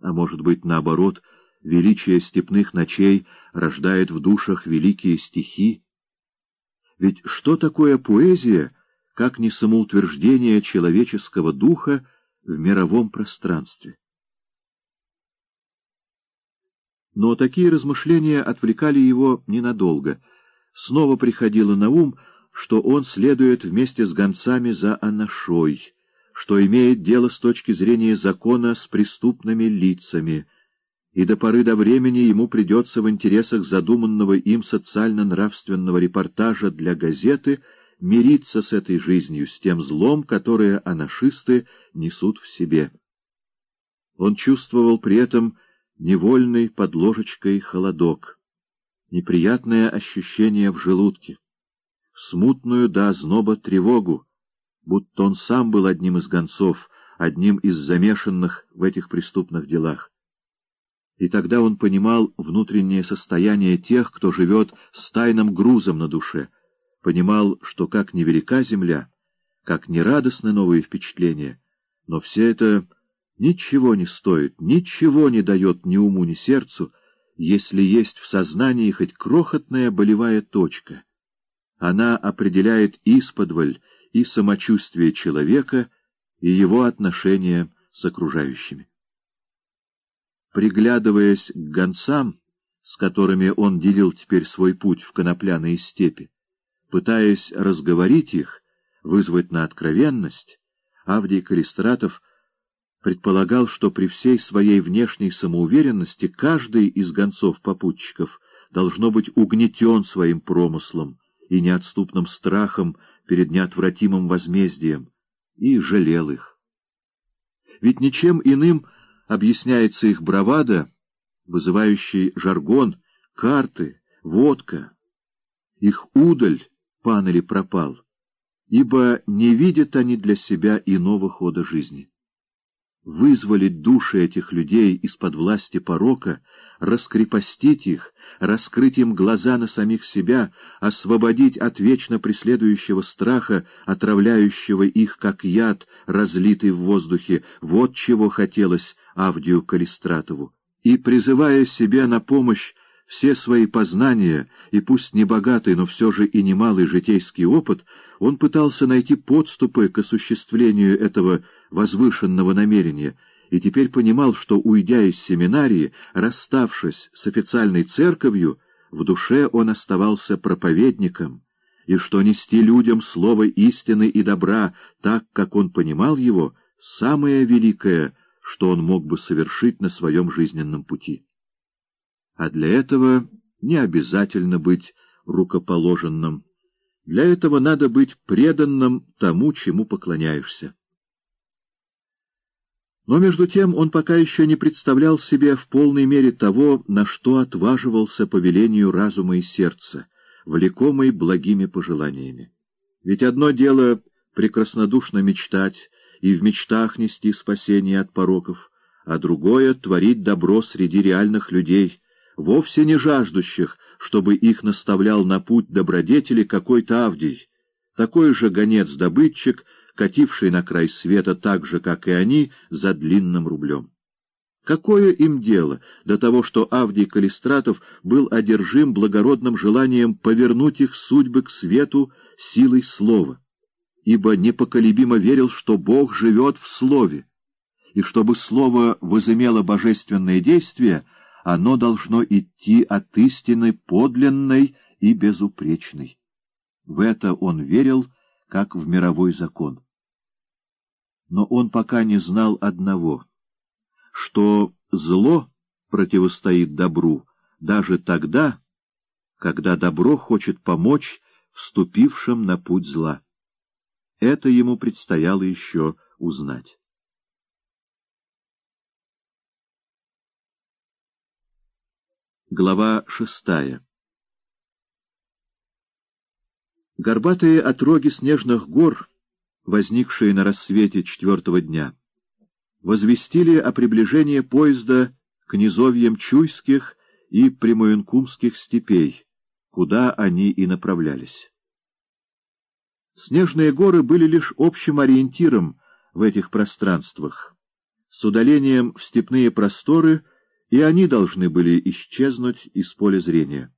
А может быть, наоборот, величие степных ночей рождает в душах великие стихи? Ведь что такое поэзия, как не самоутверждение человеческого духа в мировом пространстве? Но такие размышления отвлекали его ненадолго. Снова приходило на ум, что он следует вместе с гонцами за Анашой, что имеет дело с точки зрения закона с преступными лицами, и до поры до времени ему придется в интересах задуманного им социально-нравственного репортажа для газеты мириться с этой жизнью, с тем злом, которое анашисты несут в себе. Он чувствовал при этом невольный под ложечкой холодок, неприятное ощущение в желудке, смутную до озноба тревогу, будто он сам был одним из гонцов, одним из замешанных в этих преступных делах. И тогда он понимал внутреннее состояние тех, кто живет с тайным грузом на душе, понимал, что как невелика земля, как нерадостны новые впечатления, но все это ничего не стоит, ничего не дает ни уму, ни сердцу, если есть в сознании хоть крохотная болевая точка. Она определяет исподволь и самочувствие человека, и его отношения с окружающими. Приглядываясь к гонцам, с которыми он делил теперь свой путь в конопляные степи, пытаясь разговорить их, вызвать на откровенность, Авдий Калистратов — предполагал, что при всей своей внешней самоуверенности каждый из гонцов-попутчиков должно быть угнетен своим промыслом и неотступным страхом перед неотвратимым возмездием, и жалел их. Ведь ничем иным объясняется их бравада, вызывающий жаргон, карты, водка. Их удаль, пан или пропал, ибо не видят они для себя иного хода жизни вызволить души этих людей из-под власти порока, раскрепостить их, раскрыть им глаза на самих себя, освободить от вечно преследующего страха, отравляющего их, как яд, разлитый в воздухе, вот чего хотелось Авдию Калистратову. И, призывая себе на помощь все свои познания, и пусть не богатый, но все же и немалый житейский опыт, он пытался найти подступы к осуществлению этого возвышенного намерения, и теперь понимал, что, уйдя из семинарии, расставшись с официальной церковью, в душе он оставался проповедником, и что нести людям слово истины и добра так, как он понимал его, самое великое, что он мог бы совершить на своем жизненном пути. А для этого не обязательно быть рукоположенным. Для этого надо быть преданным тому, чему поклоняешься. Но между тем он пока еще не представлял себе в полной мере того, на что отваживался по велению разума и сердца, влекомый благими пожеланиями. Ведь одно дело прекраснодушно мечтать и в мечтах нести спасение от пороков, а другое — творить добро среди реальных людей, вовсе не жаждущих, чтобы их наставлял на путь добродетели какой-то Авдий, такой же гонец-добытчик, кативший на край света так же, как и они, за длинным рублем. Какое им дело до того, что Авдий Калистратов был одержим благородным желанием повернуть их судьбы к свету силой слова, ибо непоколебимо верил, что Бог живет в слове, и чтобы слово возымело божественное действие — оно должно идти от истины подлинной и безупречной. В это он верил, как в мировой закон. Но он пока не знал одного, что зло противостоит добру даже тогда, когда добро хочет помочь вступившим на путь зла. Это ему предстояло еще узнать. Глава шестая Горбатые отроги снежных гор, возникшие на рассвете четвертого дня, возвестили о приближении поезда к низовьям Чуйских и Примуенкумских степей, куда они и направлялись. Снежные горы были лишь общим ориентиром в этих пространствах, С удалением в степные просторы и они должны были исчезнуть из поля зрения.